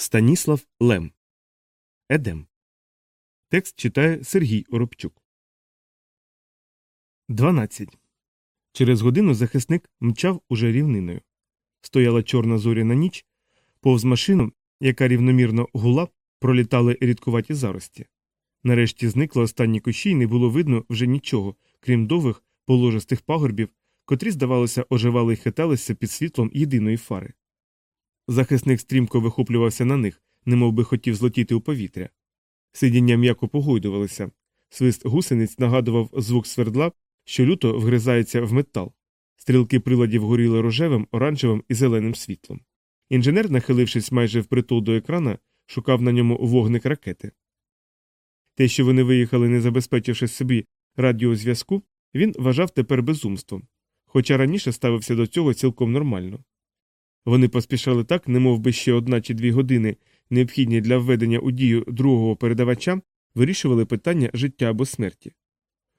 Станіслав Лем. Едем. Текст читає Сергій Оробчук. 12. Через годину захисник мчав уже рівниною. Стояла чорна зоряна ніч, повз машину, яка рівномірно гула, пролітали рідкуваті зарості. Нарешті зникли останні кущі і не було видно вже нічого, крім довгих положистих пагорбів, котрі, здавалося, оживали й хиталися під світлом єдиної фари. Захисник стрімко вихоплювався на них, немов би хотів злетіти у повітря. Сидіння м'яко погойдувалися. Свист гусениць нагадував звук свердла, що люто вгризається в метал. Стрілки приладів горіли рожевим, оранжевим і зеленим світлом. Інженер, нахилившись майже впритул до екрана, шукав на ньому вогник ракети. Те, що вони виїхали, не забезпечивши собі радіозв'язку, він вважав тепер безумством, хоча раніше ставився до цього цілком нормально. Вони поспішали так, немов би ще одна чи дві години, необхідні для введення у дію другого передавача, вирішували питання життя або смерті.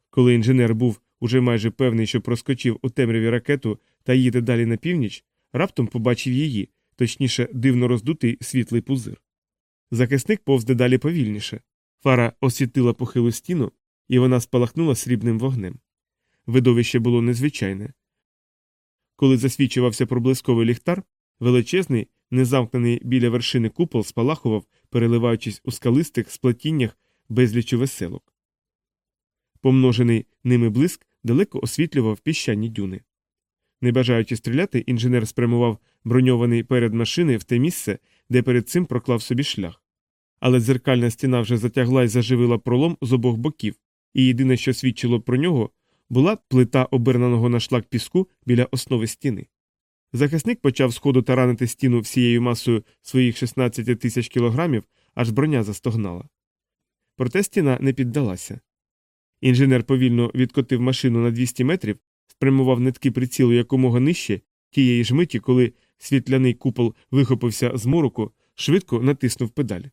Коли інженер був уже майже певний, що проскочив у темряві ракету та їде далі на північ, раптом побачив її, точніше, дивно роздутий світлий пузир. Захисник повз дедалі повільніше. Фара освітила похилу стіну, і вона спалахнула срібним вогнем. Видовище було незвичайне. Коли засвічувався проблисковий ліхтар, величезний, незамкнений біля вершини купол спалахував, переливаючись у скалистих сплетіннях безлічу веселок. Помножений ними блиск далеко освітлював піщані дюни. Не бажаючи стріляти, інженер спрямував броньований перед машини в те місце, де перед цим проклав собі шлях. Але дзеркальна стіна вже затягла і заживила пролом з обох боків, і єдине, що свідчило про нього, була плита обернаного на шлак піску біля основи стіни. Захисник почав сходу таранити стіну всією масою своїх 16 тисяч кілограмів, аж броня застогнала. Проте стіна не піддалася. Інженер повільно відкотив машину на 200 метрів, спрямував нитки прицілу якомога нижче, тієї ж миті, коли світляний купол вихопився з мороку, швидко натиснув педаль.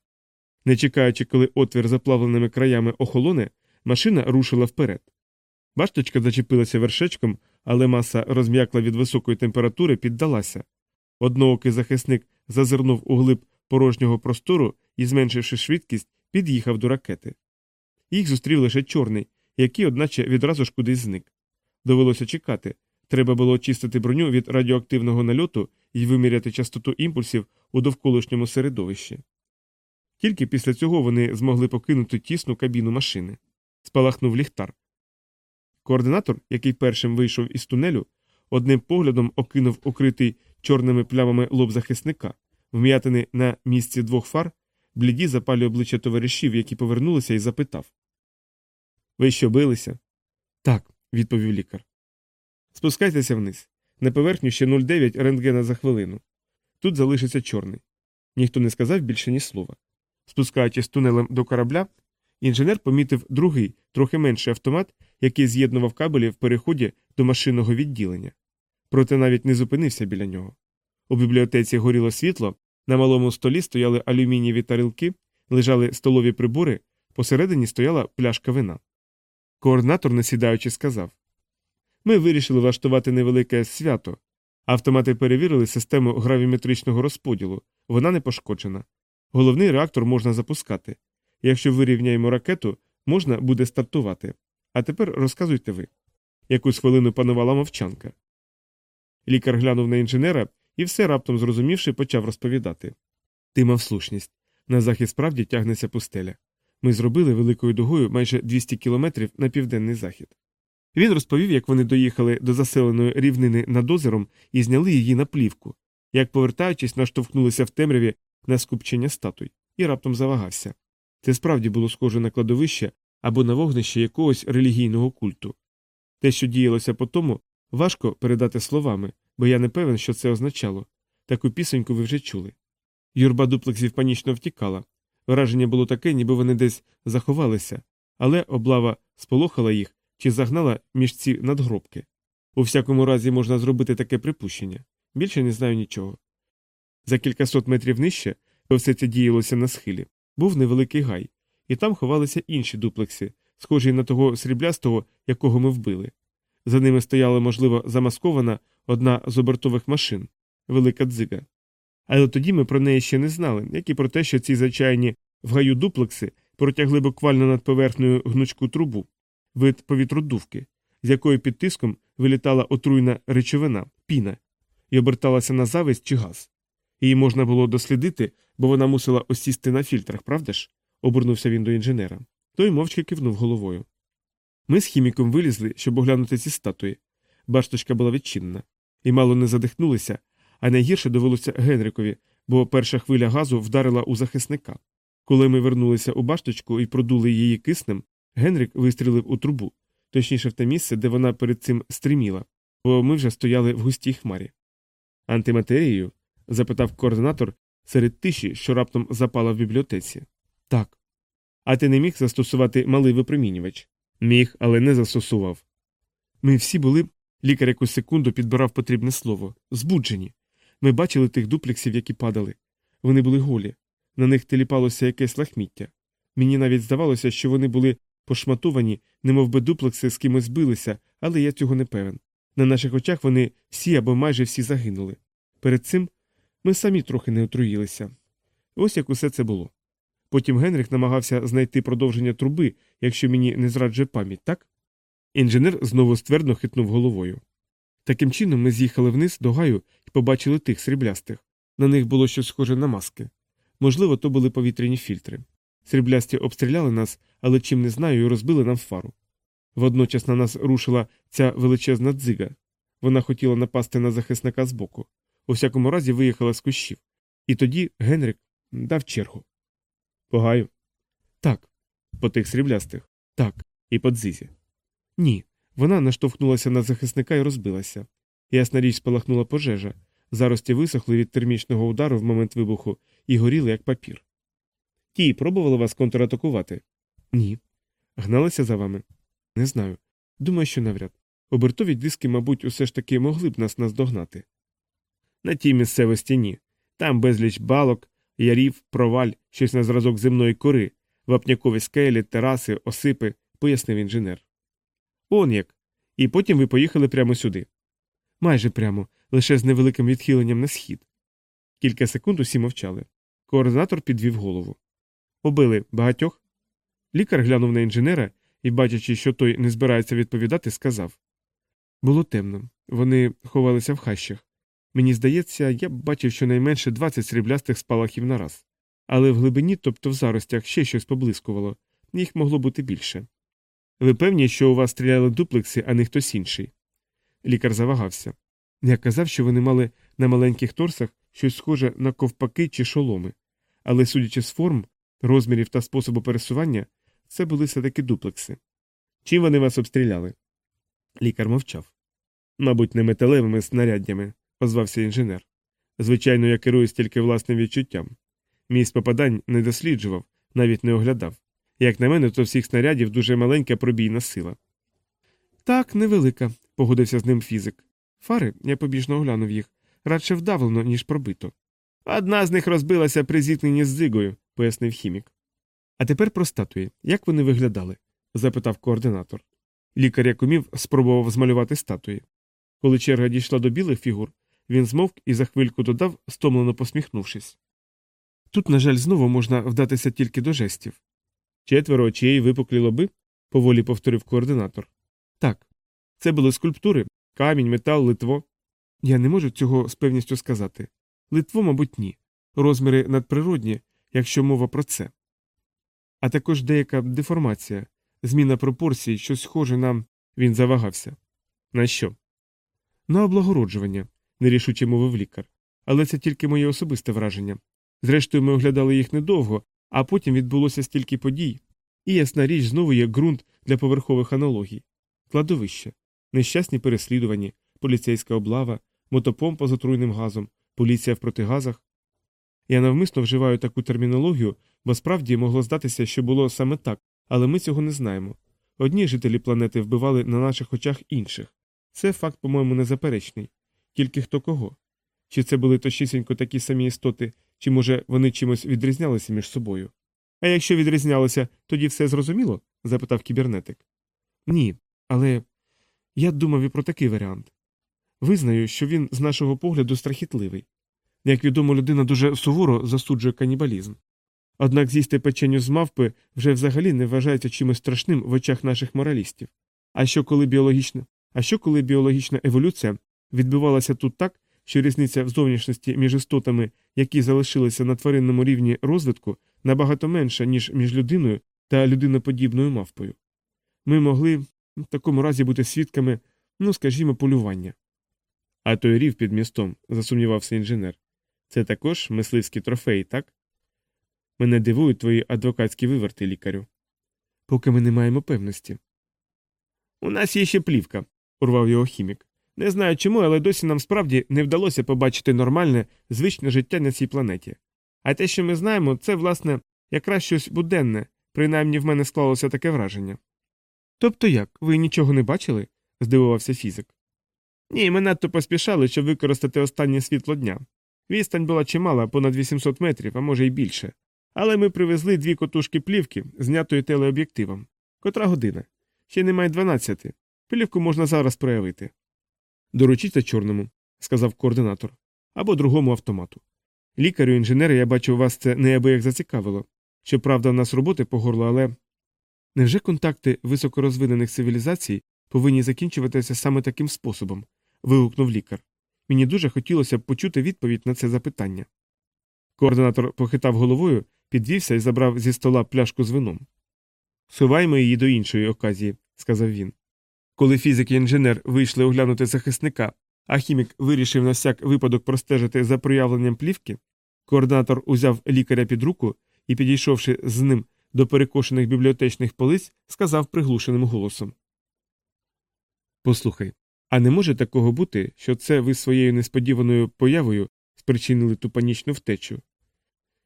Не чекаючи, коли отвір заплавленими краями охолоне, машина рушила вперед. Башточка зачепилася вершечком, але маса розм'якла від високої температури, піддалася. Одноокий захисник зазирнув у глиб порожнього простору і, зменшивши швидкість, під'їхав до ракети. Їх зустрів лише чорний, який, одначе, відразу ж кудись зник. Довелося чекати. Треба було очистити броню від радіоактивного нальоту і виміряти частоту імпульсів у довколишньому середовищі. Тільки після цього вони змогли покинути тісну кабіну машини. Спалахнув ліхтар. Координатор, який першим вийшов із тунелю, одним поглядом окинув укритий чорними плямами лоб захисника, вм'ятини на місці двох фар, бліді запалі обличчя товаришів, які повернулися, і запитав Ви що билися? Так, відповів лікар. Спускайтеся вниз. На поверхню ще 0,9 рентгена за хвилину. Тут залишиться чорний. Ніхто не сказав більше ні слова. Спускаючись тунелем до корабля, інженер помітив другий, трохи менший автомат, який з'єднував кабелі в переході до машинного відділення. Проте навіть не зупинився біля нього. У бібліотеці горіло світло, на малому столі стояли алюмінієві тарілки, лежали столові прибори, посередині стояла пляшка вина. Координатор, не сідаючи, сказав Ми вирішили влаштувати невелике свято. Автомати перевірили систему гравіметричного розподілу, вона не пошкоджена. Головний реактор можна запускати. Якщо вирівняємо ракету, можна буде стартувати. А тепер розказуйте ви. Якусь хвилину панувала мовчанка. Лікар глянув на інженера і все раптом зрозумівши, почав розповідати. Ти мав слушність. На захід справді тягнеться пустеля. Ми зробили великою дугою майже 200 кілометрів на південний захід. Він розповів, як вони доїхали до заселеної рівнини над озером і зняли її на плівку, як, повертаючись, наштовхнулися в темряві на скупчення статуй, і раптом завагався. Це справді було схоже на кладовище або на вогнище якогось релігійного культу. Те, що діялося по тому, важко передати словами, бо я не певен, що це означало. Таку пісеньку ви вже чули. Юрба дуплексів панічно втікала. Враження було таке, ніби вони десь заховалися, але облава сполохала їх чи загнала між ці надгробки. У всякому разі можна зробити таке припущення. Більше не знаю нічого. За кількасот метрів нижче, бо все це діялося на схилі, був невеликий гай, і там ховалися інші дуплекси, схожі на того сріблястого, якого ми вбили. За ними стояла, можливо, замаскована одна з обертових машин велика дзига. Але тоді ми про неї ще не знали, як і про те, що ці звичайні в гаю дуплекси протягли буквально над поверхнею гнучку трубу, вид повітродувки, з якої під тиском вилітала отруйна речовина, піна, і оберталася на зависть чи газ. Її можна було дослідити, бо вона мусила осісти на фільтрах, правда ж? обернувся він до інженера. Той мовчки кивнув головою. Ми з хіміком вилізли, щоб оглянути ці статуї. Башточка була відчинена. І мало не задихнулися, а найгірше довелося Генрикові, бо перша хвиля газу вдарила у захисника. Коли ми вернулися у башточку і продули її киснем, Генрик вистрілив у трубу, точніше в те місце, де вона перед цим стріміла, бо ми вже стояли в густій хмарі. Антиматерією? запитав координатор серед тиші, що раптом запала в бібліотеці. Так. А ти не міг застосувати малий випромінювач? Міг, але не застосував. Ми всі були. Лікар якусь секунду підбирав потрібне слово збуджені. Ми бачили тих дуплексів, які падали. Вони були голі. На них теліпалося якесь лахміття. Мені навіть здавалося, що вони були пошматовані, немов би дуплекси з кимось билися, але я цього не певен. На наших очах вони всі або майже всі загинули. Перед цим ми самі трохи не отруїлися. Ось як усе це було. Потім Генріх намагався знайти продовження труби, якщо мені не зраджує пам'ять, так? Інженер знову ствердно хитнув головою. Таким чином ми з'їхали вниз до гаю і побачили тих сріблястих. На них було щось схоже на маски. Можливо, то були повітряні фільтри. Сріблясті обстріляли нас, але чим не знаю, і розбили нам фару. Водночас на нас рушила ця величезна дзига. Вона хотіла напасти на захисника збоку. У всякому разі виїхала з кущів. І тоді Генрик дав чергу. По гаю? Так. По тих сріблястих? Так. І по дзизі. Ні. Вона наштовхнулася на захисника і розбилася. Ясна річ спалахнула пожежа. Зарості висохли від термічного удару в момент вибуху і горіли, як папір. Ті пробували вас контратакувати? Ні. Гналися за вами? Не знаю. Думаю, що навряд. Обертові диски, мабуть, усе ж таки могли б нас наздогнати. На тій місцевості ні. Там безліч балок, ярів, проваль, щось на зразок земної кори, вапнякові скелі, тераси, осипи, пояснив інженер. Он як. І потім ви поїхали прямо сюди. Майже прямо, лише з невеликим відхиленням на схід. Кілька секунд усі мовчали. Координатор підвів голову. Побили багатьох. Лікар глянув на інженера і, бачачи, що той не збирається відповідати, сказав Було темно. Вони ховалися в хащах. Мені здається, я б бачив щонайменше 20 сріблястих спалахів на раз. Але в глибині, тобто в заростях, ще щось поблискувало, їх могло бути більше. Ви певні, що у вас стріляли дуплекси, а не хтось інший? Лікар завагався. Я казав, що вони мали на маленьких торсах щось схоже на ковпаки чи шоломи, але, судячи з форм, розмірів та способу пересування, це були все таки дуплекси. Чим вони вас обстріляли? Лікар мовчав. Мабуть, не металевими снаряддями, озвався інженер. Звичайно, я керуюсь тільки власним відчуттям. Місць попадань не досліджував, навіть не оглядав. Як на мене, то всіх снарядів дуже маленька пробійна сила. Так, невелика, погодився з ним фізик. Фари, я побіжно оглянув їх, радше вдавлено, ніж пробито. Одна з них розбилася при зіткненні з зигою, пояснив хімік. А тепер про статуї. Як вони виглядали? запитав координатор. Лікар, як умів, спробував змалювати статуї. Коли черга дійшла до білих фігур, він змовк і за хвильку додав, стомлено посміхнувшись. Тут, на жаль, знову можна вдатися тільки до жестів. Четверо очей випуклі лоби, поволі повторив координатор. Так, це були скульптури, камінь, метал, литво. Я не можу цього з певністю сказати. Литво, мабуть, ні. Розміри надприродні, якщо мова про це. А також деяка деформація, зміна пропорцій, що схоже на. Він завагався. На що? На облагороджування, нерішуче мовив лікар. Але це тільки моє особисте враження. Зрештою, ми оглядали їх недовго, а потім відбулося стільки подій, і ясна річ знову є ґрунт для поверхових аналогій, кладовище, нещасні переслідувані, поліцейська облава, мотопомпа з отруйним газом, поліція в протигазах. Я навмисно вживаю таку термінологію, бо справді могло здатися, що було саме так, але ми цього не знаємо. Одні жителі планети вбивали на наших очах інших. Це факт, по-моєму, незаперечний. Тільки хто кого. Чи це були точнісінько такі самі істоти, чи, може, вони чимось відрізнялися між собою? А якщо відрізнялися, тоді все зрозуміло? запитав кібернетик. Ні, але я думав і про такий варіант. Визнаю, що він з нашого погляду страхітливий. Як відомо, людина дуже суворо засуджує канібалізм. Однак з'їсти печеню з мавпи вже взагалі не вважається чимось страшним в очах наших моралістів. А що коли біологічна, а що коли біологічна еволюція відбувалася тут так, що різниця в зовнішності між істотами, які залишилися на тваринному рівні розвитку, набагато менша, ніж між людиною та людиноподібною мавпою. Ми могли в такому разі бути свідками, ну скажімо, полювання. А той рів під містом, засумнівався інженер. Це також мисливський трофей, так? Мене дивують твої адвокатські виверти, лікарю. Поки ми не маємо певності. У нас є ще плівка, урвав його хімік. Не знаю чому, але досі нам справді не вдалося побачити нормальне, звичне життя на цій планеті. А те, що ми знаємо, це, власне, якраз щось буденне, принаймні в мене склалося таке враження. Тобто як, ви нічого не бачили? здивувався фізик. Ні, ми надто поспішали, щоб використати останнє світло дня. Відстань була чимала, понад 800 метрів, а може й більше. Але ми привезли дві котушки плівки, знятої телеоб'єктивом. Котра година? Ще немає 12. Плівку можна зараз проявити. Доручіться чорному, сказав координатор, або другому автомату. Лікарю, інженери, я бачу, вас це неабияк зацікавило. Щоправда, в нас роботи по горло, але. Невже контакти високорозвинених цивілізацій повинні закінчуватися саме таким способом? вигукнув лікар. Мені дуже хотілося б почути відповідь на це запитання. Координатор похитав головою, підвівся і забрав зі стола пляшку з вином. Сховаймо її до іншої оказії, сказав він. Коли фізик і інженер вийшли оглянути захисника, а хімік вирішив на всяк випадок простежити за проявленням плівки, координатор узяв лікаря під руку і, підійшовши з ним до перекошених бібліотечних полиць, сказав приглушеним голосом Послухай, а не може такого бути, що це ви своєю несподіваною появою спричинили ту панічну втечу?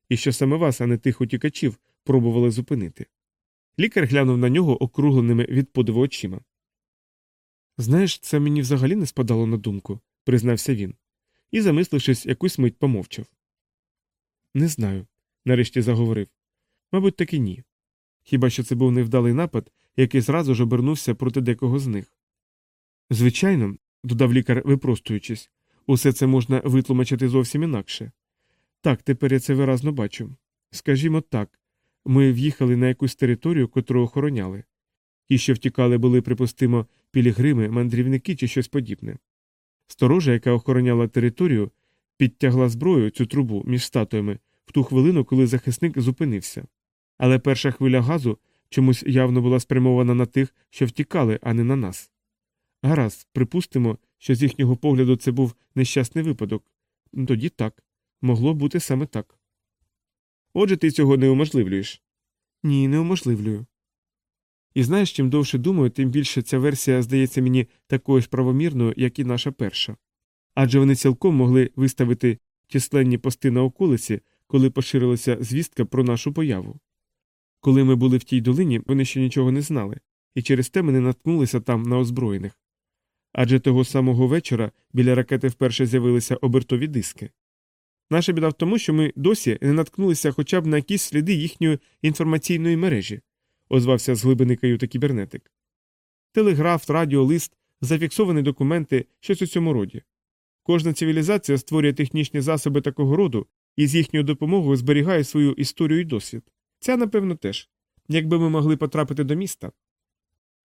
І що саме вас, а не тих утікачів, пробували зупинити? Лікар глянув на нього округленими від подиву очима. Знаєш, це мені взагалі не спадало на думку, признався він, і, замислившись, якусь мить помовчав. Не знаю, нарешті заговорив. Мабуть, таки ні. Хіба що це був невдалий напад, який зразу ж обернувся проти декого з них. Звичайно, додав лікар, випростуючись, усе це можна витлумачити зовсім інакше. Так, тепер я це виразно бачу. Скажімо так, ми в'їхали на якусь територію, котру охороняли. Ті, що втікали, були, припустимо, пілігрими, мандрівники чи щось подібне. Сторожа, яка охороняла територію, підтягла зброю цю трубу між статуями в ту хвилину, коли захисник зупинився. Але перша хвиля газу чомусь явно була спрямована на тих, що втікали, а не на нас. Гаразд, припустимо, що з їхнього погляду це був нещасний випадок. Тоді так. Могло бути саме так. Отже, ти цього не уможливлюєш? Ні, не уможливлюю. І знаєш, чим довше думаю, тим більше ця версія здається мені такою ж правомірною, як і наша перша. Адже вони цілком могли виставити численні пости на околиці, коли поширилася звістка про нашу появу. Коли ми були в тій долині, вони ще нічого не знали, і через те ми не наткнулися там на озброєних. Адже того самого вечора біля ракети вперше з'явилися обертові диски. Наша біда в тому, що ми досі не наткнулися хоча б на якісь сліди їхньої інформаційної мережі, озвався з глибини каюта кібернетик. Телеграф, радіо, лист, зафіксовані документи, щось у цьому роді. Кожна цивілізація створює технічні засоби такого роду і з їхньою допомогою зберігає свою історію і досвід. Ця, напевно, теж. Якби ми могли потрапити до міста.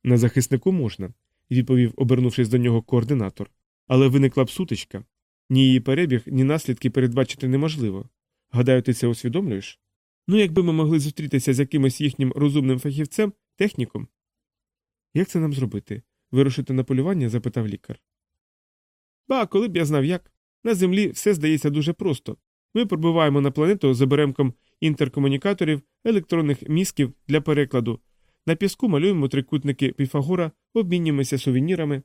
На захиснику можна, відповів, обернувшись до нього координатор. Але виникла б сутичка. Ні її перебіг, ні наслідки передбачити неможливо. Гадаю, ти це усвідомлюєш? Ну, якби ми могли зустрітися з якимось їхнім розумним фахівцем, техніком. Як це нам зробити? Вирушити на полювання? запитав лікар. Ба, коли б я знав як. На землі все здається дуже просто. Ми пробиваємо на планету з оберемком інтеркомунікаторів, електронних мізків для перекладу. На піску малюємо трикутники Піфагора, обмінюємося сувенірами.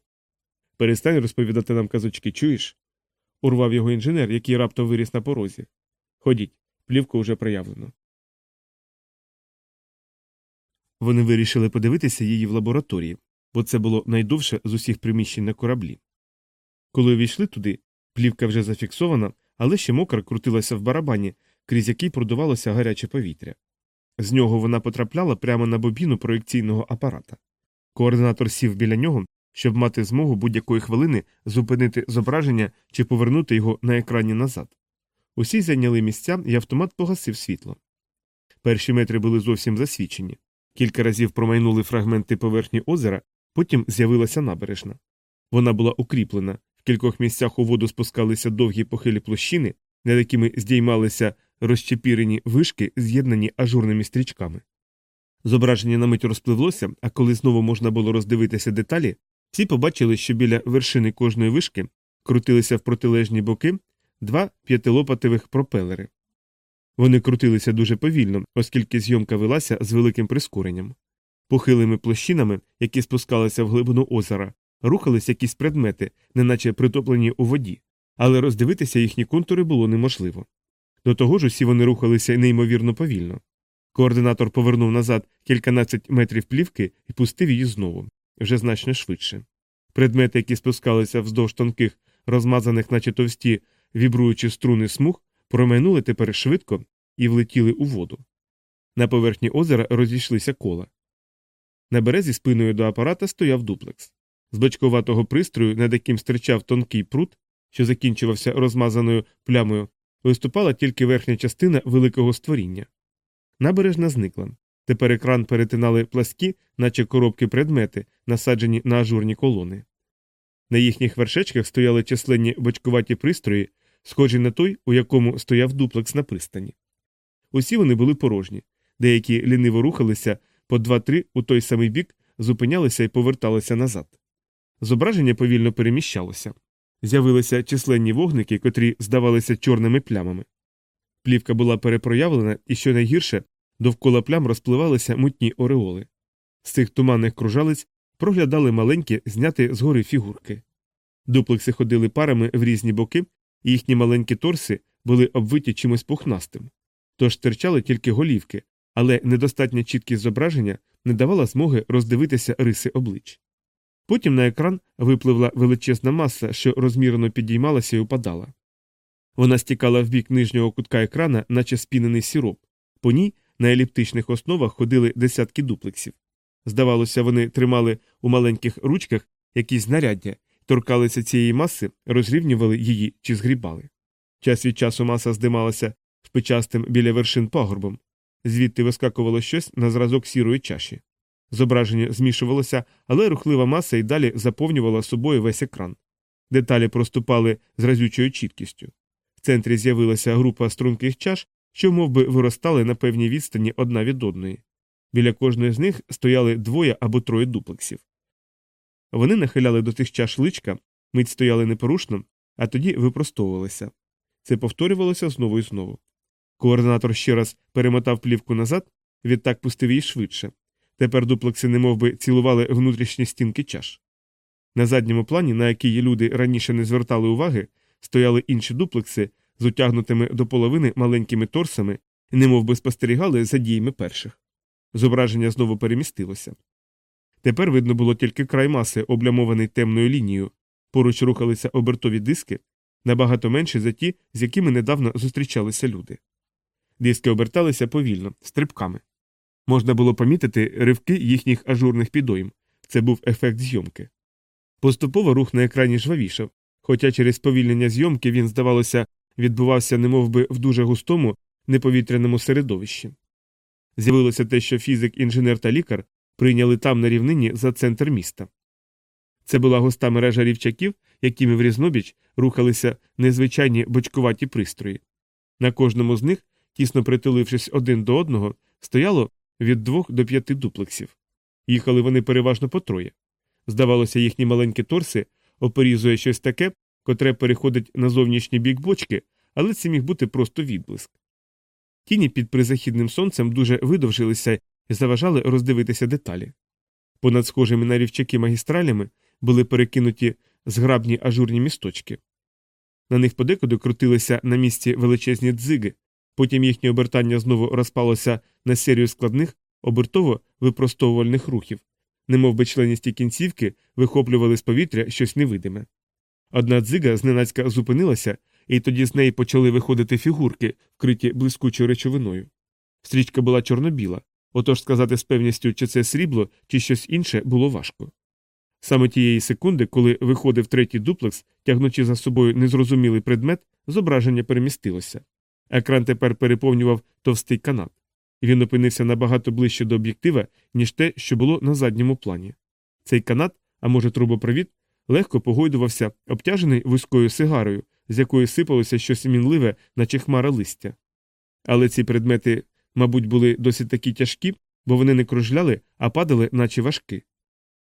Перестань розповідати нам казочки, чуєш? урвав його інженер, який раптом виріс на порозі. Ходіть, плівку вже проявлено. Вони вирішили подивитися її в лабораторії, бо це було найдовше з усіх приміщень на кораблі. Коли увійшли туди, плівка вже зафіксована, але ще мокра крутилася в барабані, крізь який продувалося гаряче повітря. З нього вона потрапляла прямо на бобіну проєкційного апарата. Координатор сів біля нього, щоб мати змогу будь-якої хвилини зупинити зображення чи повернути його на екрані назад. Усі зайняли місця, і автомат погасив світло. Перші метри були зовсім засвічені. Кілька разів промайнули фрагменти поверхні озера, потім з'явилася набережна. Вона була укріплена, в кількох місцях у воду спускалися довгі похилі площини, над якими здіймалися розчепірені вишки, з'єднані ажурними стрічками. Зображення на мить розпливлося, а коли знову можна було роздивитися деталі, всі побачили, що біля вершини кожної вишки крутилися в протилежні боки два п'ятилопатевих пропелери. Вони крутилися дуже повільно, оскільки зйомка велася з великим прискоренням. Похилими площинами, які спускалися в глибину озера, рухались якісь предмети, неначе притоплені у воді, але роздивитися їхні контури було неможливо. До того ж, усі вони рухалися неймовірно повільно. Координатор повернув назад кільканадцять метрів плівки і пустив її знову, вже значно швидше. Предмети, які спускалися вздовж тонких, розмазаних, наче товсті, вібруючи струни смуг, промайнули тепер швидко і влетіли у воду. На поверхні озера розійшлися кола. На березі спиною до апарата стояв дуплекс. З бочковатого пристрою, над яким стирчав тонкий прут, що закінчувався розмазаною плямою, виступала тільки верхня частина великого створіння. Набережна зникла. Тепер екран перетинали пласкі, наче коробки предмети, насаджені на ажурні колони. На їхніх вершечках стояли численні бочкуваті пристрої, схожі на той, у якому стояв дуплекс на пристані. Усі вони були порожні, деякі ліниво рухалися по два-три у той самий бік, зупинялися і поверталися назад. Зображення повільно переміщалося. З'явилися численні вогники, котрі здавалися чорними плямами. Плівка була перепроявлена, і що найгірше, довкола плям розпливалися мутні ореоли. З цих туманних кружалиць проглядали маленькі, зняті згори фігурки. Дуплекси ходили парами в різні боки, їхні маленькі торси були обвиті чимось пухнастим. Тож стирчали тільки голівки, але недостатня чіткість зображення не давала змоги роздивитися риси облич. Потім на екран випливла величезна маса, що розмірено підіймалася і упадала. Вона стікала в бік нижнього кутка екрана, наче спінений сіроп. По ній на еліптичних основах ходили десятки дуплексів. Здавалося, вони тримали у маленьких ручках якісь знаряддя, торкалися цієї маси, розрівнювали її чи згрібали. Час від часу маса здималася шпичастим біля вершин пагорбом, звідти вискакувало щось на зразок сірої чаші. Зображення змішувалося, але рухлива маса й далі заповнювала собою весь екран. Деталі проступали з разючою чіткістю. В центрі з'явилася група струнких чаш, що мов би, виростали на певній відстані одна від одної. Біля кожної з них стояли двоє або троє дуплексів. Вони нахиляли до тих чаш личка, мить стояли непорушно, а тоді випростовувалися. Це повторювалося знову і знову. Координатор ще раз перемотав плівку назад, відтак пустив її швидше. Тепер дуплекси немовби цілували внутрішні стінки чаш. На задньому плані, на який люди раніше не звертали уваги, стояли інші дуплекси з утягнутими до половини маленькими торсами немовби спостерігали за діями перших. Зображення знову перемістилося. Тепер видно було тільки край маси, облямований темною лінією, поруч рухалися обертові диски, набагато менші за ті, з якими недавно зустрічалися люди. Диски оберталися повільно, стрибками. Можна було помітити ривки їхніх ажурних підойм це був ефект зйомки. Поступово рух на екрані жвавішав, хоча через повільнення зйомки він, здавалося, відбувався немовби в дуже густому, неповітряному середовищі. З'явилося те, що фізик, інженер та лікар прийняли там на рівнині за центр міста. Це була густа мережа рівчаків, якими в різнобіч рухалися незвичайні бочкуваті пристрої. На кожному з них, тісно притулившись один до одного, стояло від двох до п'яти дуплексів. Їхали вони переважно по троє. Здавалося, їхні маленькі торси оперізує щось таке, котре переходить на зовнішній бік бочки, але це міг бути просто відблиск. Тіні під призахідним сонцем дуже видовжилися заважали роздивитися деталі. Понад схожими на рівчаки магістралями були перекинуті зграбні ажурні місточки. На них подекуди крутилися на місці величезні дзиги, потім їхнє обертання знову розпалося на серію складних обертово випростовувальних рухів, немов би членісті кінцівки вихоплювали з повітря щось невидиме. Одна дзига зненацька зупинилася, і тоді з неї почали виходити фігурки, вкриті блискучою речовиною. Стрічка була чорно-біла, отож сказати з певністю, чи це срібло, чи щось інше, було важко. Саме тієї секунди, коли виходив третій дуплекс, тягнучи за собою незрозумілий предмет, зображення перемістилося. Екран тепер переповнював товстий канат. Він опинився набагато ближче до об'єктива, ніж те, що було на задньому плані. Цей канат, а може трубопровід, легко погойдувався, обтяжений вузькою сигарою, з якої сипалося щось мінливе, наче хмара листя. Але ці предмети, мабуть, були досить такі тяжкі, бо вони не кружляли, а падали, наче важкі.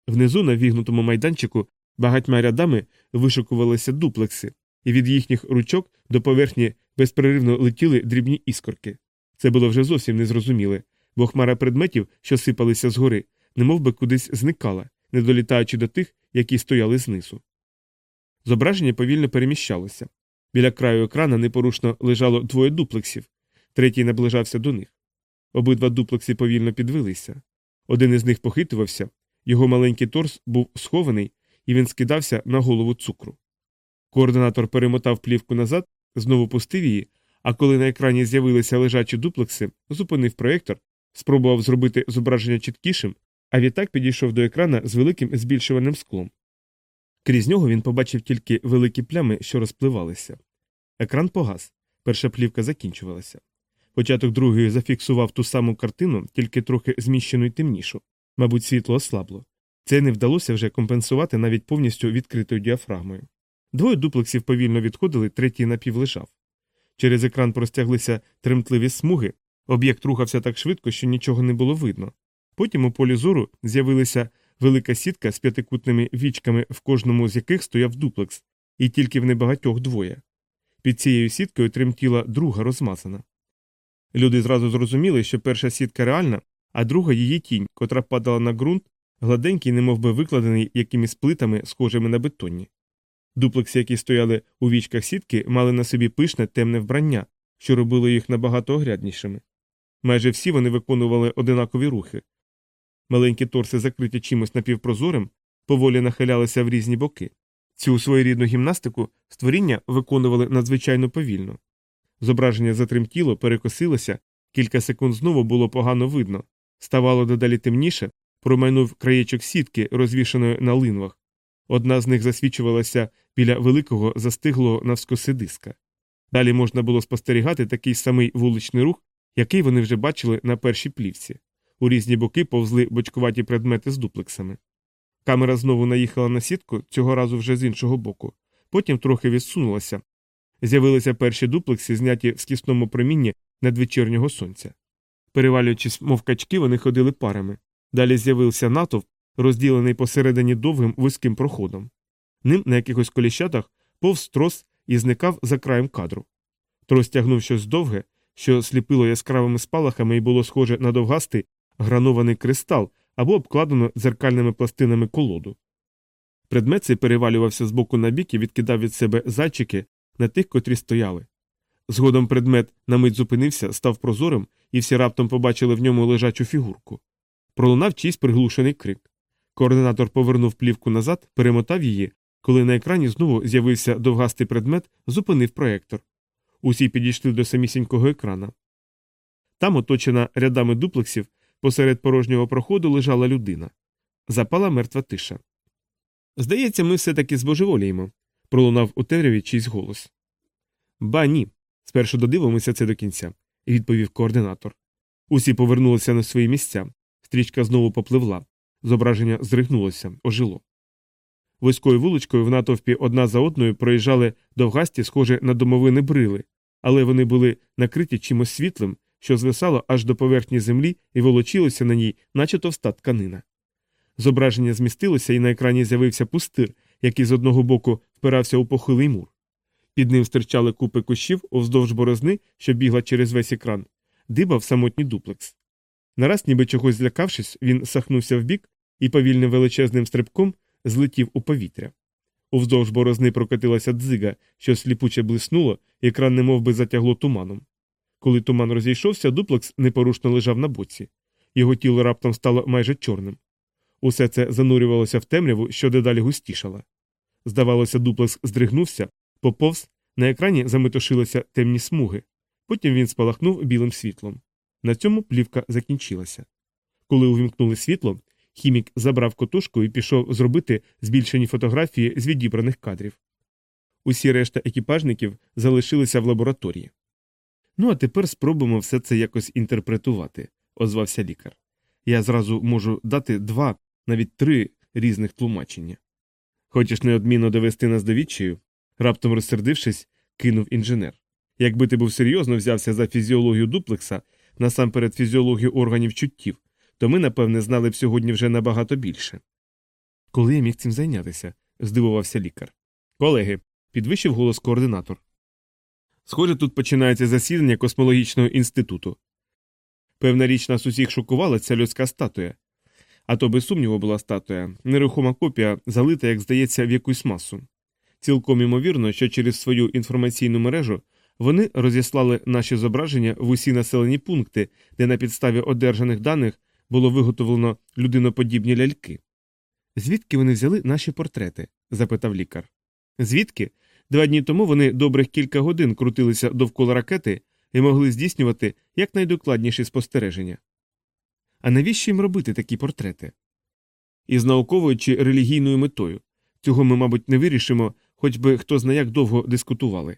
Внизу, на вігнутому майданчику, багатьма рядами вишикувалися дуплекси, і від їхніх ручок до поверхні безперервно летіли дрібні іскорки. Це було вже зовсім незрозуміле, бо хмара предметів, що сипалися згори, немов би кудись зникала, не долітаючи до тих, які стояли знизу. Зображення повільно переміщалося. Біля краю екрана непорушно лежало двоє дуплексів, третій наближався до них. Обидва дуплекси повільно підвелися. Один із них похитувався, його маленький торс був схований, і він скидався на голову цукру. Координатор перемотав плівку назад, знову пустив її, а коли на екрані з'явилися лежачі дуплекси, зупинив проєктор, спробував зробити зображення чіткішим, а відтак підійшов до екрана з великим збільшуваним склом. Крізь нього він побачив тільки великі плями, що розпливалися. Екран погас, перша плівка закінчувалася. Початок другої зафіксував ту саму картину, тільки трохи зміщену й темнішу. Мабуть, світло ослабло. Це не вдалося вже компенсувати навіть повністю відкритою діафрагмою. Двоє дуплексів повільно відходили, третій напівлежав. Через екран простяглися тремтливі смуги, об'єкт рухався так швидко, що нічого не було видно. Потім у полі зору з'явилася велика сітка з п'ятикутними вічками, в кожному з яких стояв дуплекс, і тільки в небагатьох двоє. Під цією сіткою тремтіла друга розмазана. Люди зразу зрозуміли, що перша сітка реальна, а друга її тінь, котра падала на ґрунт, гладенький, немовби викладений якимись плитами, схожими на бетонні. Дуплекси, які стояли у вічках сітки, мали на собі пишне темне вбрання, що робило їх набагато огляднішими. Майже всі вони виконували одинакові рухи. Маленькі торси, закриті чимось напівпрозорим, поволі нахилялися в різні боки. Цю своєрідну гімнастику створіння виконували надзвичайно повільно. Зображення затремтіло, перекосилося, кілька секунд знову було погано видно, ставало дедалі темніше, промайнув краєчок сітки, розвішаної на линвах. Одна з них засвічувалася біля великого застиглого навскоси диска. Далі можна було спостерігати такий самий вуличний рух, який вони вже бачили на першій плівці. У різні боки повзли бочкуваті предмети з дуплексами. Камера знову наїхала на сітку, цього разу вже з іншого боку, потім трохи відсунулася. З'явилися перші дуплекси, зняті в скісному промінні надвечірнього сонця. Перевалюючись, мов качки, вони ходили парами. Далі з'явився натовп, розділений посередині довгим вузьким проходом. Ним на якихось коліщатах повз трос і зникав за краєм кадру. Трос тягнув щось довге, що сліпило яскравими спалахами і було схоже на довгастий гранований кристал або обкладено дзеркальними пластинами колоду. Предмет цей перевалювався з боку на бік і відкидав від себе зайчики на тих, котрі стояли. Згодом предмет на мить зупинився, став прозорим, і всі раптом побачили в ньому лежачу фігурку. Пролунав чийсь приглушений крик. Координатор повернув плівку назад, перемотав її, коли на екрані знову з'явився довгастий предмет, зупинив проектор. Усі підійшли до самісінького екрана. Там, оточена рядами дуплексів, посеред порожнього проходу лежала людина. Запала мертва тиша. Здається, ми все таки збожеволіємо, пролунав у темряві чийсь голос. Ба ні. Спершу додивимося це до кінця, відповів координатор. Усі повернулися на свої місця. Стрічка знову попливла. Зображення зригнулося, ожило. Вузькою вуличкою в натовпі одна за одною проїжджали довгасті, схожі на домовини брили, але вони були накриті чимось світлим, що звисало аж до поверхні землі і волочилося на ній, наче товста тканина. Зображення змістилося, і на екрані з'явився пустир, який з одного боку впирався у похилий мур. Під ним стирчали купи кущів уздовж борозни, що бігла через весь екран, дибав самотній дуплекс. Нараз, ніби чогось злякавшись, він сахнувся вбік і повільним величезним стрибком злетів у повітря. Уздовж борозни прокатилася дзига, що сліпуче блиснуло, екран немов би затягло туманом. Коли туман розійшовся, дуплекс непорушно лежав на боці. Його тіло раптом стало майже чорним. Усе це занурювалося в темряву, що дедалі густішала. Здавалося, дуплекс здригнувся, поповз, на екрані заметушилися темні смуги. Потім він спалахнув білим світлом. На цьому плівка закінчилася. Коли увімкнули світло, хімік забрав котушку і пішов зробити збільшені фотографії з відібраних кадрів. Усі решта екіпажників залишилися в лабораторії. Ну, а тепер спробуємо все це якось інтерпретувати, озвався лікар. Я зразу можу дати два, навіть три різних тлумачення. Хочеш неодмінно довести нас до відчаю? раптом розсердившись, кинув інженер. Якби ти був серйозно взявся за фізіологію дуплекса, насамперед фізіологію органів чуттів, то ми, напевне, знали б сьогодні вже набагато більше. Коли я міг цим зайнятися? здивувався лікар. Колеги, підвищив голос координатор. Схоже, тут починається засідання космологічного інституту. Певна річ нас усіх шокувала ця людська статуя. А то, без сумніву, була статуя, нерухома копія, залита, як здається, в якусь масу. Цілком імовірно, що через свою інформаційну мережу вони розіслали наші зображення в усі населені пункти, де на підставі одержаних даних було виготовлено людиноподібні ляльки. Звідки вони взяли наші портрети? запитав лікар. Звідки? Два дні тому вони добрих кілька годин крутилися довкола ракети і могли здійснювати якнайдокладніші спостереження. А навіщо їм робити такі портрети? Із науковою чи релігійною метою. Цього ми, мабуть, не вирішимо, хоч би хто зна як довго дискутували.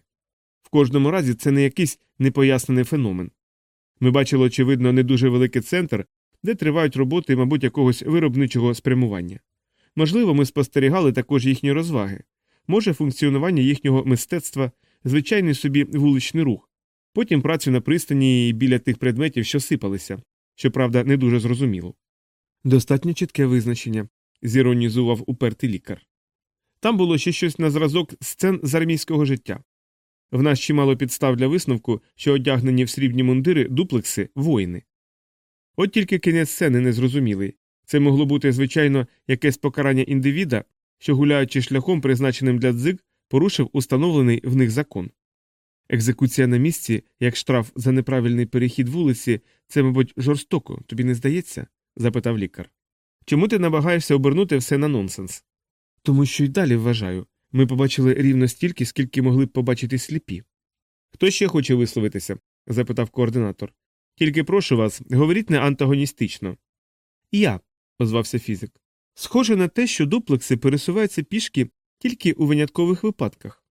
В кожному разі це не якийсь непояснений феномен. Ми бачили, очевидно, не дуже великий центр, де тривають роботи, мабуть, якогось виробничого спрямування. Можливо, ми спостерігали також їхні розваги, може функціонування їхнього мистецтва, звичайний собі вуличний рух, потім працю на пристані і біля тих предметів, що сипалися, щоправда, не дуже зрозуміло. Достатньо чітке визначення, зіронізував упертий лікар. Там було ще щось на зразок сцен з армійського життя. В нас чимало підстав для висновку, що одягнені в срібні мундири дуплекси воїни. От тільки кінець сцени незрозумілий це могло бути, звичайно, якесь покарання індивіда, що, гуляючи шляхом, призначеним для дзиг, порушив установлений в них закон. Екзекуція на місці, як штраф за неправильний перехід вулиці, це, мабуть, жорстоко, тобі не здається? запитав лікар. Чому ти намагаєшся обернути все на нонсенс? Тому що й далі вважаю. Ми побачили рівно стільки, скільки могли б побачити сліпі. Хто ще хоче висловитися? запитав координатор. Тільки прошу вас, говоріть не антагоністично. Я, озвався фізик. Схоже на те, що дуплекси пересуваються пішки тільки у виняткових випадках.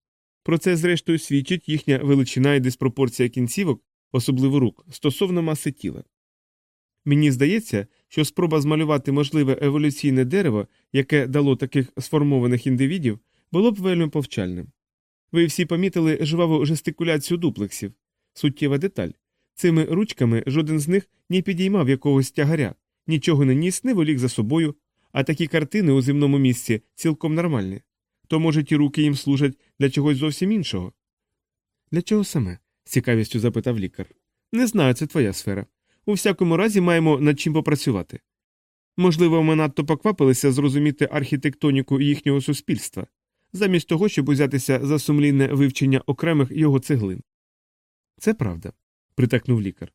Про це, зрештою, свідчить їхня величина і диспропорція кінцівок, особливо рук, стосовно маси тіла. Мені здається, що спроба змалювати можливе еволюційне дерево, яке дало таких сформованих індивідів, було б вельми повчальним. Ви всі помітили жваву жестикуляцію дуплексів, суттєва деталь. Цими ручками жоден з них не підіймав якогось тягаря, нічого не ніс, не волік за собою, а такі картини у земному місці цілком нормальні. То, може, ті руки їм служать для чогось зовсім іншого? Для чого саме? з цікавістю запитав лікар. Не знаю, це твоя сфера. У всякому разі маємо над чим попрацювати. Можливо, ми надто поквапилися зрозуміти архітектоніку їхнього суспільства, замість того, щоб узятися за сумлінне вивчення окремих його цеглин. Це правда, притакнув лікар.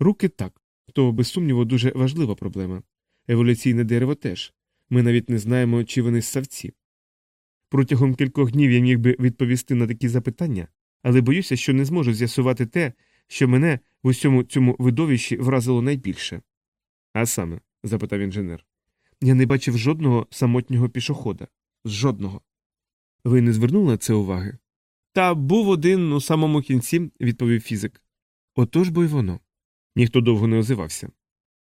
Руки так, то, без сумніву, дуже важлива проблема. Еволюційне дерево теж. Ми навіть не знаємо, чи вони ссавці. Протягом кількох днів я міг би відповісти на такі запитання, але боюся, що не зможу з'ясувати те, що мене в усьому цьому видовищі вразило найбільше. А саме, запитав інженер, я не бачив жодного самотнього пішохода. Жодного. Ви не звернули на це уваги? Та був один у самому кінці, відповів фізик. Отож бо й воно. Ніхто довго не озивався.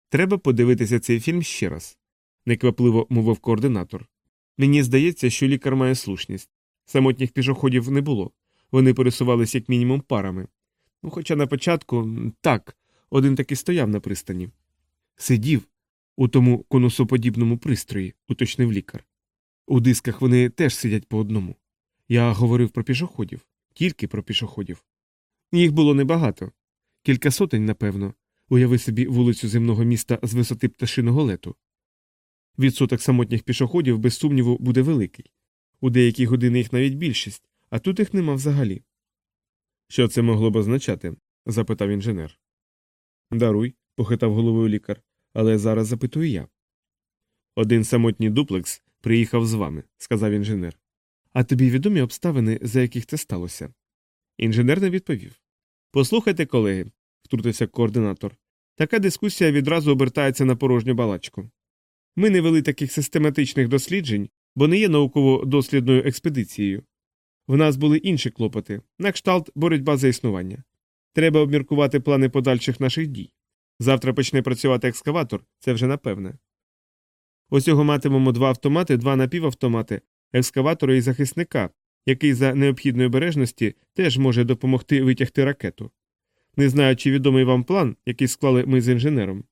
Треба подивитися цей фільм ще раз, неквапливо мовив координатор. Мені здається, що лікар має слушність. Самотніх пішоходів не було. Вони пересувалися як мінімум парами. Ну, Хоча на початку так, один таки стояв на пристані. Сидів у тому конусоподібному пристрої, уточнив лікар. У дисках вони теж сидять по одному. Я говорив про пішоходів, тільки про пішоходів. Їх було небагато, кілька сотень, напевно. Уяви собі вулицю земного міста з висоти пташиного лету. Відсоток самотніх пішоходів, без сумніву, буде великий. У деякі години їх навіть більшість, а тут їх нема взагалі. Що це могло б означати? запитав інженер. Даруй, похитав головою лікар, але зараз запитую я. Один самотній дуплекс приїхав з вами, сказав інженер. А тобі відомі обставини, за яких це сталося? Інженер не відповів. Послухайте, колеги, втрутився координатор. Така дискусія відразу обертається на порожню балачку. Ми не вели таких систематичних досліджень, бо не є науково-дослідною експедицією. В нас були інші клопоти, на кшталт боротьба за існування. Треба обміркувати плани подальших наших дій. Завтра почне працювати екскаватор, це вже напевне. Усього матимемо два автомати, два напівавтомати, екскаватора і захисника, який за необхідної обережності теж може допомогти витягти ракету. Не знаю, чи відомий вам план, який склали ми з інженером.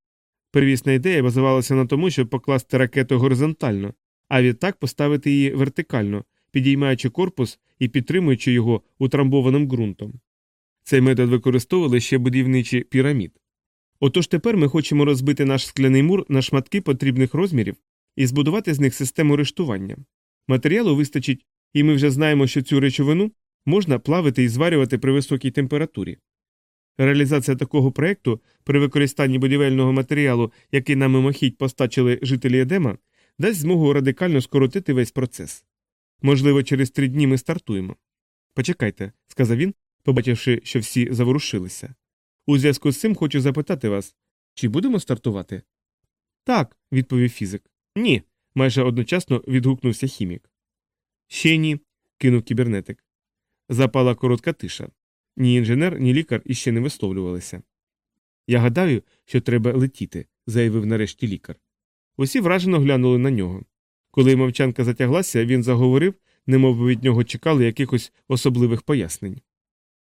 Первісна ідея базувалася на тому, щоб покласти ракету горизонтально, а відтак поставити її вертикально, підіймаючи корпус і підтримуючи його утрамбованим ґрунтом. Цей метод використовували ще будівничі пірамід. Отож тепер ми хочемо розбити наш скляний мур на шматки потрібних розмірів і збудувати з них систему рештування. Матеріалу вистачить, і ми вже знаємо, що цю речовину можна плавити і зварювати при високій температурі. Реалізація такого проєкту при використанні будівельного матеріалу, який нам мимохідь постачили жителі Едема, дасть змогу радикально скоротити весь процес. Можливо, через три дні ми стартуємо. Почекайте, сказав він, побачивши, що всі заворушилися. У зв'язку з цим хочу запитати вас чи будемо стартувати? Так, відповів фізик. Ні. майже одночасно відгукнувся хімік. Ще ні, кинув кібернетик. Запала коротка тиша. Ні інженер, ні лікар іще не висловлювалися. Я гадаю, що треба летіти, заявив нарешті лікар. Усі вражено глянули на нього. Коли мовчанка затяглася, він заговорив, немов від нього чекали якихось особливих пояснень.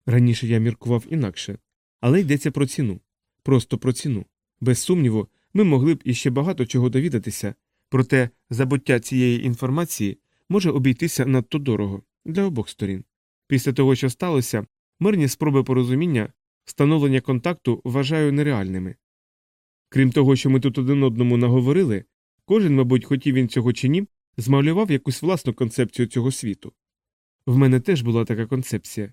Раніше я міркував інакше, але йдеться про ціну. Просто про ціну. Без сумніву, ми могли б іще багато чого довідатися, проте забуття цієї інформації може обійтися надто дорого для обох сторін. Після того, що сталося, мирні спроби порозуміння, встановлення контакту вважаю нереальними. Крім того, що ми тут один одному наговорили, кожен, мабуть, хотів він цього чи ні, змалював якусь власну концепцію цього світу. В мене теж була така концепція.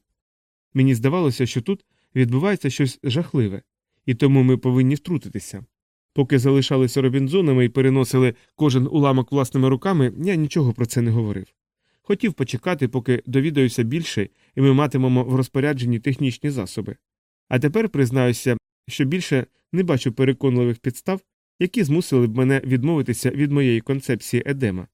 Мені здавалося, що тут відбувається щось жахливе, і тому ми повинні втрутитися. Поки залишалися робінзонами і переносили кожен уламок власними руками, я нічого про це не говорив. Хотів почекати, поки довідаюся більше, і ми матимемо в розпорядженні технічні засоби. А тепер признаюся, що більше не бачу переконливих підстав, які змусили б мене відмовитися від моєї концепції Едема.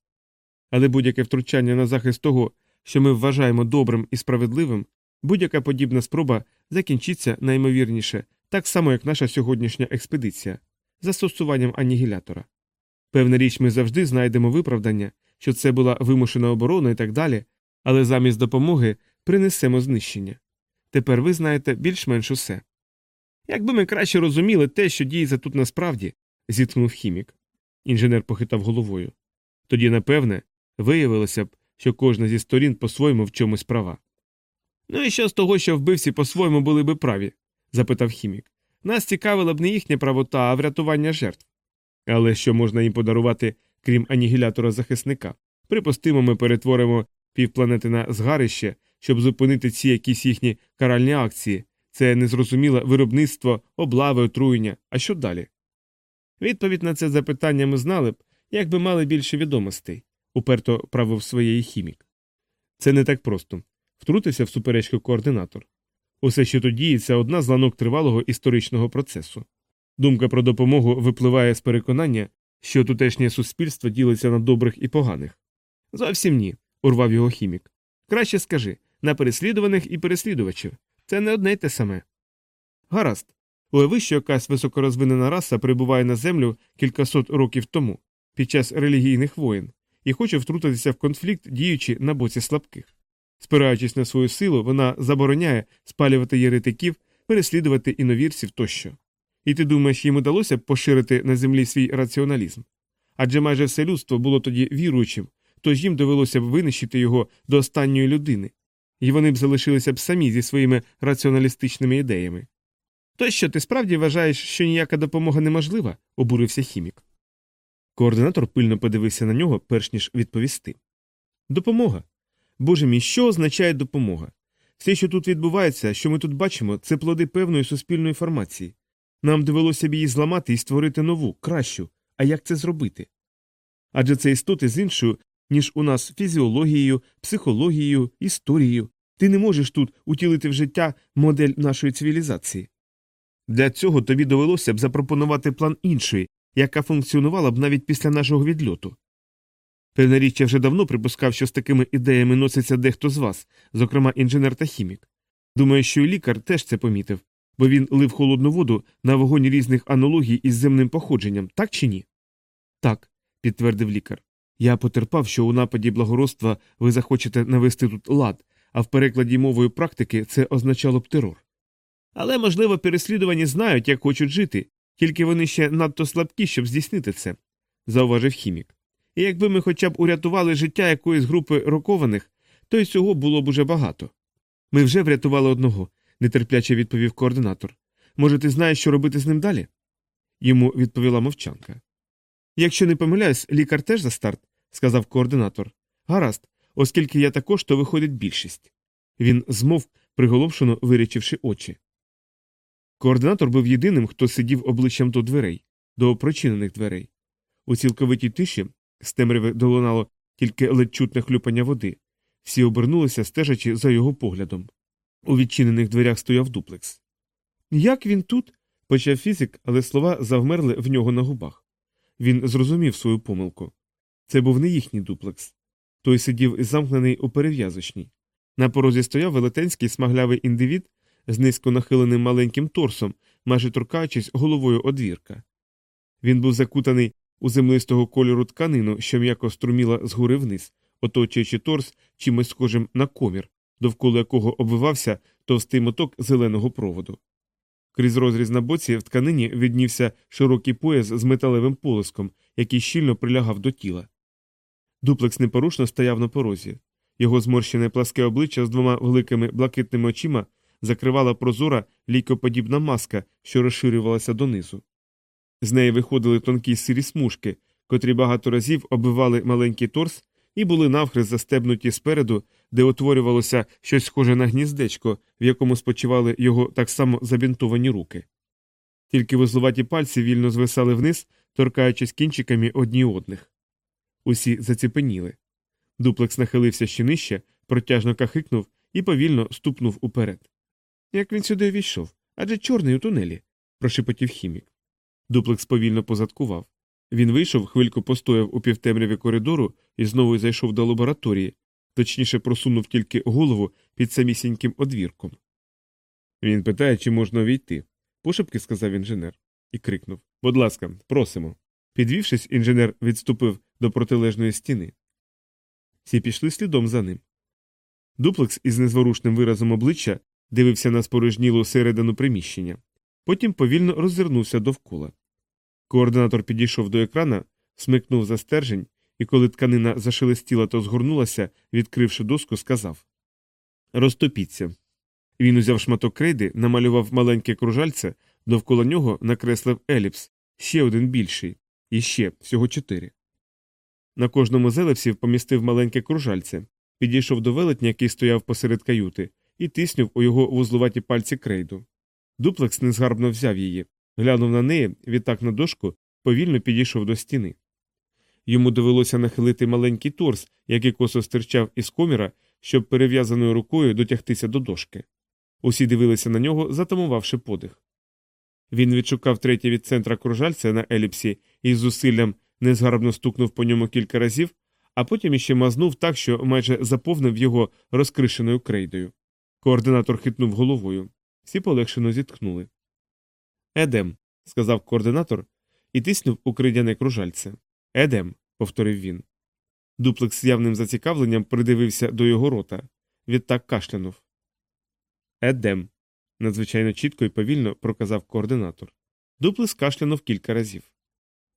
Але будь-яке втручання на захист того, що ми вважаємо добрим і справедливим, будь-яка подібна спроба закінчиться наймовірніше, так само, як наша сьогоднішня експедиція, застосуванням анігілятора. Певна річ, ми завжди знайдемо виправдання, що це була вимушена оборона і так далі, але замість допомоги принесемо знищення. Тепер ви знаєте більш-менш усе. Якби ми краще розуміли те, що діється тут насправді, зіткнув хімік. Інженер похитав головою. Тоді, напевне, виявилося б, що кожна зі сторін по-своєму в чомусь права. Ну і що з того, що вбивці по-своєму були би праві? запитав хімік. Нас цікавила б не їхня правота, а врятування жертв. Але що можна їм подарувати, крім анігілятора захисника? Припустимо, ми перетворимо півпланети на згарище, щоб зупинити ці якісь їхні каральні акції, це незрозуміле виробництво, облави, отруєння. А що далі? Відповідь на це запитання ми знали б, якби мали більше відомостей, уперто правив своєї хімік. Це не так просто втрутився в суперечку координатор. Усе, що тут діється, одна з ланок тривалого історичного процесу. Думка про допомогу випливає з переконання, що тутешнє суспільство ділиться на добрих і поганих. Зовсім ні, урвав його хімік. Краще скажи на переслідуваних і переслідувачів. Це не одне й те саме. Гаразд. Уяви, що якась високорозвинена раса прибуває на землю кількасот років тому, під час релігійних воєн, і хоче втрутитися в конфлікт, діючи на боці слабких. Спираючись на свою силу, вона забороняє спалювати єретиків, переслідувати іновірців тощо. І ти думаєш, їм удалося б поширити на землі свій раціоналізм? Адже майже все людство було тоді віруючим, тож їм довелося б винищити його до останньої людини, і вони б залишилися б самі зі своїми раціоналістичними ідеями. То що, ти справді вважаєш, що ніяка допомога неможлива? обурився хімік. Координатор пильно подивився на нього, перш ніж відповісти. Допомога. Боже мій, що означає допомога? Все, що тут відбувається, що ми тут бачимо, це плоди певної суспільної формації. Нам довелося б її зламати і створити нову, кращу. А як це зробити? Адже це істоти з іншою, ніж у нас фізіологією, психологією, історією. Ти не можеш тут утілити в життя модель нашої цивілізації. Для цього тобі довелося б запропонувати план іншої, яка функціонувала б навіть після нашого відльоту. Певна річ, я вже давно припускав, що з такими ідеями носиться дехто з вас, зокрема інженер та хімік. Думаю, що і лікар теж це помітив, бо він лив холодну воду на вогонь різних аналогій із земним походженням, так чи ні? Так, підтвердив лікар. Я потерпав, що у нападі благородства ви захочете навести тут лад, а в перекладі мовою практики це означало б терор. Але, можливо, переслідувані знають, як хочуть жити, тільки вони ще надто слабкі, щоб здійснити це, зауважив хімік. І якби ми хоча б урятували життя якоїсь групи рокованих, то й цього було б уже багато. Ми вже врятували одного, нетерпляче відповів координатор. Може, ти знаєш, що робити з ним далі? Йому відповіла мовчанка. Якщо не помиляюсь, лікар теж за старт, сказав координатор. Гаразд, оскільки я також, то виходить більшість. Він змовк, приголомшено вирічивши очі. Координатор був єдиним, хто сидів обличчям до дверей, до прочинених дверей. У цілковитій тиші з темряви долунало тільки ледь чутне хлюпання води. Всі обернулися, стежачи за його поглядом. У відчинених дверях стояв дуплекс. Як він тут? почав фізик, але слова завмерли в нього на губах. Він зрозумів свою помилку. Це був не їхній дуплекс. Той сидів замкнений у перев'язочній. На порозі стояв велетенський смаглявий індивід з низько нахиленим маленьким торсом, майже торкаючись головою одвірка. Він був закутаний у землистого кольору тканину, що м'яко струміла згори вниз, оточуючи торс чимось схожим на комір, довкола якого обвивався товстий моток зеленого проводу. Крізь розріз на боці в тканині віднівся широкий пояс з металевим полиском, який щільно прилягав до тіла. Дуплекс непорушно стояв на порозі. Його зморщене пласке обличчя з двома великими блакитними очима закривала прозора лійкоподібна маска, що розширювалася донизу. З неї виходили тонкі сирі смужки, котрі багато разів оббивали маленький торс і були навхрест застебнуті спереду, де утворювалося щось схоже на гніздечко, в якому спочивали його так само забінтовані руки. Тільки вузлуваті пальці вільно звисали вниз, торкаючись кінчиками одні одних. Усі заціпеніли. Дуплекс нахилився ще нижче, протяжно кахикнув і повільно ступнув уперед. Як він сюди війшов? Адже чорний у тунелі, прошепотів хімік. Дуплекс повільно позадкував. Він вийшов, хвильку постояв у півтемряві коридору і знову зайшов до лабораторії, точніше просунув тільки голову під самісіньким одвірком. Він питає, чи можна війти, пошепки сказав інженер, і крикнув Будь ласка, просимо. Підвівшись, інженер відступив до протилежної стіни. Всі пішли слідом за ним. Дуплекс із незворушним виразом обличчя дивився на спорожнілу середину приміщення, потім повільно роззирнувся довкола. Координатор підійшов до екрана, смикнув за стержень, і коли тканина зашелестіла та згорнулася, відкривши доску, сказав Розтопіться. Він узяв шматок крейди, намалював маленьке кружальце, довкола нього накреслив еліпс, ще один більший, і ще всього чотири. На кожному з елепсів помістив маленьке кружальце, підійшов до велетня, який стояв посеред каюти, і тиснув у його вузлуваті пальці крейду. Дуплекс незгарбно взяв її, глянув на неї, відтак на дошку, повільно підійшов до стіни. Йому довелося нахилити маленький торс, який косо стирчав із коміра, щоб перев'язаною рукою дотягтися до дошки. Усі дивилися на нього, затамувавши подих. Він відшукав третє від центра кружальця на еліпсі і з зусиллям незгарбно стукнув по ньому кілька разів, а потім іще мазнув так, що майже заповнив його розкришеною крейдою. Координатор хитнув головою. Всі полегшено зітхнули. Едем, сказав координатор і тиснув у кридяне кружальце. Едем, повторив він. Дуплекс з явним зацікавленням придивився до його рота. Відтак кашлянув. Едем. надзвичайно чітко і повільно проказав координатор. Дуплекс кашлянув кілька разів.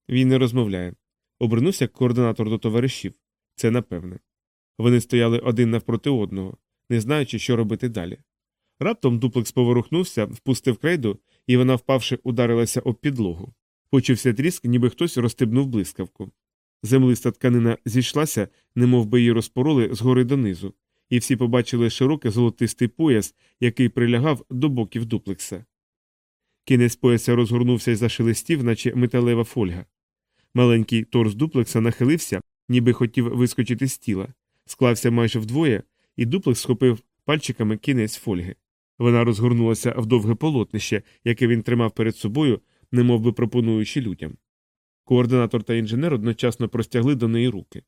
Він не розмовляє. Обернувся координатор до товаришів. Це напевне. Вони стояли один навпроти одного, не знаючи, що робити далі. Раптом дуплекс поворухнувся, впустив крейду, і вона, впавши, ударилася об підлогу. Почувся тріск, ніби хтось розстебнув блискавку. Землиста тканина зійшлася, немов би її розпороли згори донизу, і всі побачили широкий золотистий пояс, який прилягав до боків дуплекса. Кінець пояса розгорнувся і зашелестів, наче металева фольга. Маленький торс дуплекса нахилився, ніби хотів вискочити з тіла, склався майже вдвоє, і дуплекс схопив пальчиками кінець фольги. Вона розгорнулася в довге полотнище, яке він тримав перед собою, немов би пропонуючи людям. Координатор та інженер одночасно простягли до неї руки.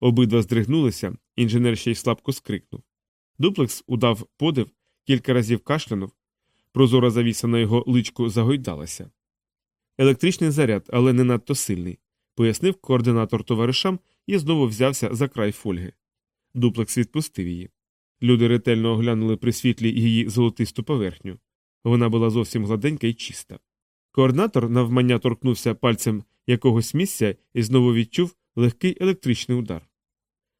Обидва здригнулися, інженер ще й слабко скрикнув. Дуплекс удав подив, кілька разів кашлянув, Прозора завіса на його личку загойдалася. Електричний заряд, але не надто сильний, пояснив координатор товаришам і знову взявся за край фольги. Дуплекс відпустив її. Люди ретельно оглянули при світлі її золотисту поверхню. Вона була зовсім гладенька і чиста. Координатор навмання торкнувся пальцем якогось місця і знову відчув легкий електричний удар.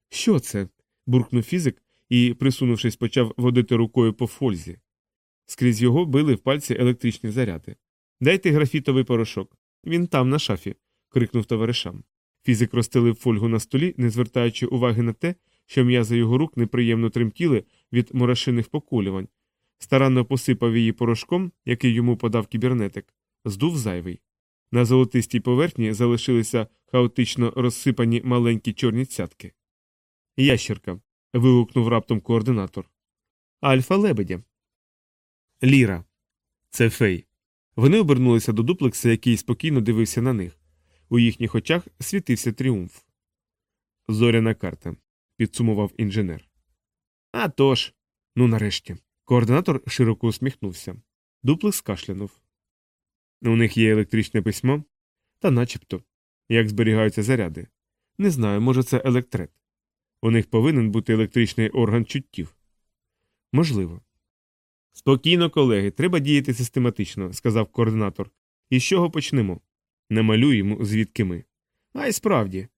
Що це? буркнув фізик і, присунувшись, почав водити рукою по фользі. Скрізь його били в пальці електричні заряди. Дайте графітовий порошок. Він там, на шафі. крикнув товаришам. Фізик розстелив фольгу на столі, не звертаючи уваги на те, що м'язи його рук неприємно тремтіли від мурашиних поколювань, старанно посипав її порошком, який йому подав кібернетик, здув зайвий. На золотистій поверхні залишилися хаотично розсипані маленькі чорні цятки. Ящерка. вигукнув раптом координатор. Альфа лебедя. Ліра. Це фей. Вони обернулися до дуплекса, який спокійно дивився на них. У їхніх очах світився тріумф. Зоряна карта, підсумував інженер. «А тож!» Ну, нарешті. Координатор широко усміхнувся. Дуплекс кашлянув. У них є електричне письмо? Та начебто. Як зберігаються заряди. Не знаю, може, це електрет. У них повинен бути електричний орган чуттів. Можливо. Спокійно, колеги, треба діяти систематично, сказав координатор. І з чого почнемо? Намалюємо, звідки ми. А й справді.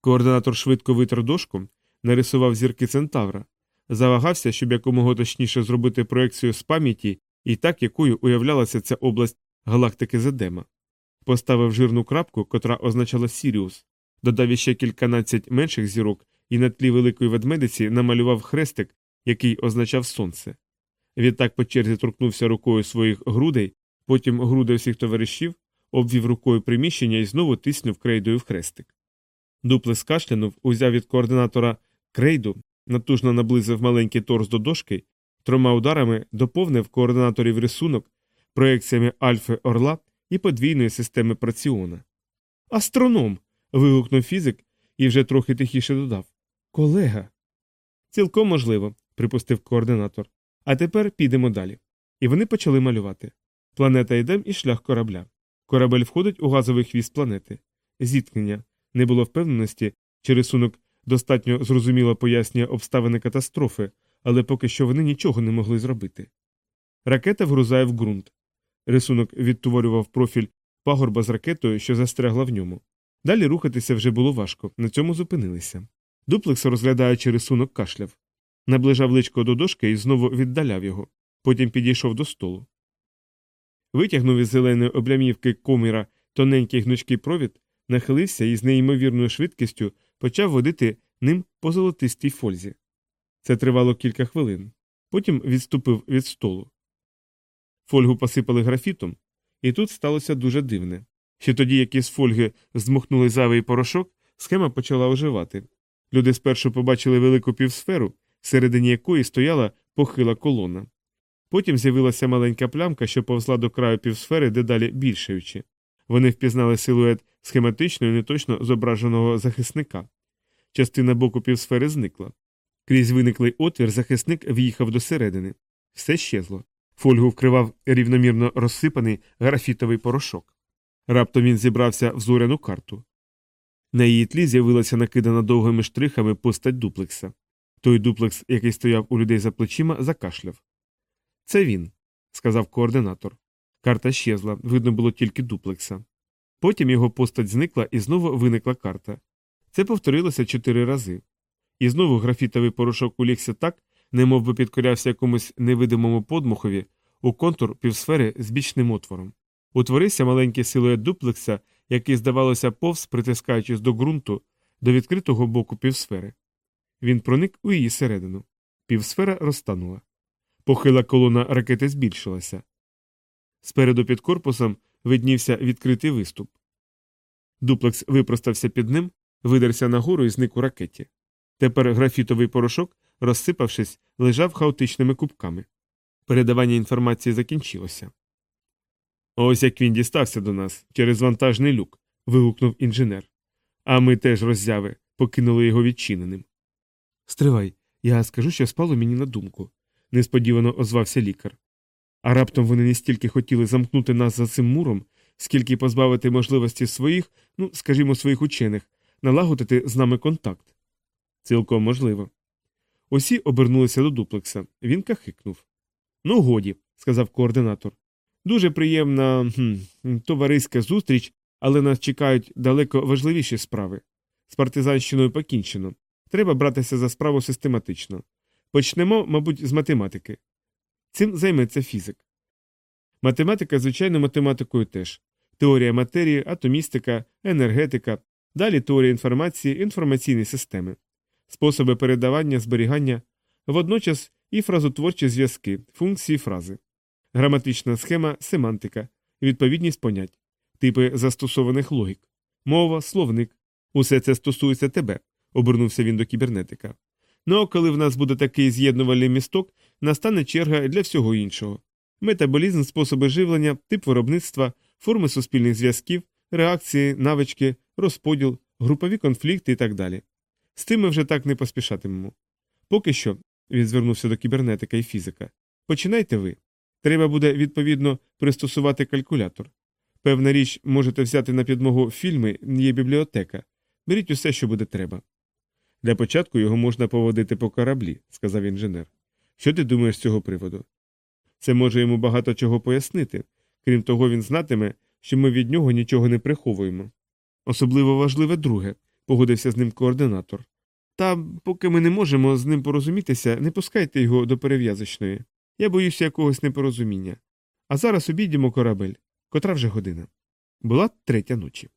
Координатор швидко витер дошку, нарисував зірки Центавра, завагався, щоб якомога точніше зробити проекцію з пам'яті і так, якою уявлялася ця область галактики Зедема. Поставив жирну крапку, котра означала Сіріус, додав іще кільканадцять менших зірок і на тлі великої ведмедиці намалював хрестик, який означав сонце. Відтак по черзі торкнувся рукою своїх грудей, потім груди всіх товаришів, обвів рукою приміщення і знову тиснув крейдою в хрестик. Дуплес кашлянув, узяв від координатора крейду, натужно наблизив маленький торс до дошки, трьома ударами доповнив координаторів рисунок проекціями Альфи Орла і подвійної системи праціона. Астроном. вигукнув фізик і вже трохи тихіше додав. Колега. Цілком можливо, припустив координатор. А тепер підемо далі. І вони почали малювати. Планета Едем і шлях корабля. Корабель входить у газовий хвіст планети. Зіткнення. Не було впевненості, чи рисунок достатньо зрозуміло пояснює обставини катастрофи, але поки що вони нічого не могли зробити. Ракета вгрузає в ґрунт. Рисунок відтворював профіль пагорба з ракетою, що застрягла в ньому. Далі рухатися вже було важко, на цьому зупинилися. Дуплекс, розглядаючи рисунок, кашляв. Наближав личко до дошки і знову віддаляв його, потім підійшов до столу. Витягнув із зеленої облямівки коміра тоненький гнучкий провід, нахилився і з неймовірною швидкістю почав водити ним по золотистій фользі. Це тривало кілька хвилин. Потім відступив від столу. Фольгу посипали графітом, і тут сталося дуже дивне. Ще тоді, як із фольги здмухнули зайвий порошок, схема почала оживати. Люди спершу побачили велику півсферу, всередині якої стояла похила колона. Потім з'явилася маленька плямка, що повзла до краю півсфери, дедалі більшаючи. Вони впізнали силует схематично і неточно зображеного захисника. Частина боку півсфери зникла. Крізь виниклий отвір захисник в'їхав до середини. Все щезло. Фольгу вкривав рівномірно розсипаний графітовий порошок. Раптом він зібрався в зоряну карту. На її тлі з'явилася накидана довгими штрихами постать дуплекса. Той дуплекс, який стояв у людей за плечима, закашляв. Це він, сказав координатор. Карта щезла, видно було тільки дуплекса. Потім його постать зникла і знову виникла карта. Це повторилося чотири рази. І знову графітовий порошок улігся так, немов би підкорявся якомусь невидимому подмухові у контур півсфери з бічним отвором. Утворився маленький силует дуплекса, який, здавалося, повз, притискаючись до ґрунту, до відкритого боку півсфери. Він проник у її середину. Півсфера розтанула. Похила колона ракети збільшилася. Спереду під корпусом виднівся відкритий виступ. Дуплекс випростався під ним, видерся нагору і зник у ракеті. Тепер графітовий порошок, розсипавшись, лежав хаотичними кубками. Передавання інформації закінчилося. Ось як він дістався до нас через вантажний люк. вигукнув інженер. А ми теж роззяви, покинули його відчиненим. Стривай, я скажу, що спало мені на думку, несподівано озвався лікар. А раптом вони не стільки хотіли замкнути нас за цим муром, скільки позбавити можливості своїх, ну, скажімо, своїх учених, налагодити з нами контакт. Цілком можливо. Усі обернулися до дуплекса. Він кахикнув. Ну, годі, сказав координатор. Дуже приємна хм, товариська зустріч, але нас чекають далеко важливіші справи. З партизанщиною покінчено. Треба братися за справу систематично. Почнемо, мабуть, з математики. Цим займеться фізик. Математика, звичайно, математикою теж. Теорія матерії, атомістика, енергетика, далі теорія інформації, інформаційні системи, способи передавання, зберігання, водночас і фразотворчі зв'язки, функції фрази, граматична схема, семантика, відповідність понять, типи застосованих логік, мова, словник. Усе це стосується тебе, обернувся він до кібернетика. Ну а коли в нас буде такий з'єднувальний місток, настане черга для всього іншого. Метаболізм, способи живлення, тип виробництва, форми суспільних зв'язків, реакції, навички, розподіл, групові конфлікти і так далі. З тим ми вже так не поспішатимемо. Поки що, він звернувся до кібернетика і фізика, починайте ви. Треба буде, відповідно, пристосувати калькулятор. Певна річ, можете взяти на підмогу фільми, є бібліотека. Беріть усе, що буде треба. Для початку його можна поводити по кораблі, сказав інженер. Що ти думаєш з цього приводу? Це може йому багато чого пояснити. Крім того, він знатиме, що ми від нього нічого не приховуємо. Особливо важливе друге, погодився з ним координатор. Та поки ми не можемо з ним порозумітися, не пускайте його до перев'язочної. Я боюся якогось непорозуміння. А зараз обійдемо корабель, котра вже година. Була третя ночі.